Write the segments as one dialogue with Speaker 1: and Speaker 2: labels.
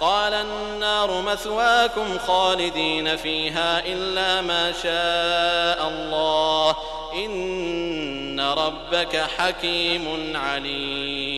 Speaker 1: قال النار مثواكم خالدين فيها إلا ما شاء الله. إن ربك حكيم عليم.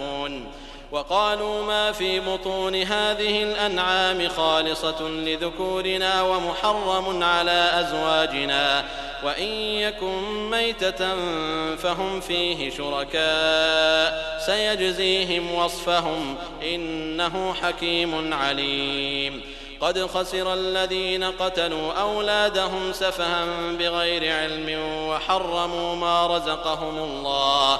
Speaker 1: وقالوا ما في بطون هذه الأنعام خالصة لذكورنا ومحرم على أزواجنا وإن يكن ميتة فهم فيه شركاء سيجزيهم وصفهم إنه حكيم عليم قد خسر الذين قتلوا أولادهم سفها بغير علم وحرموا ما رزقهم الله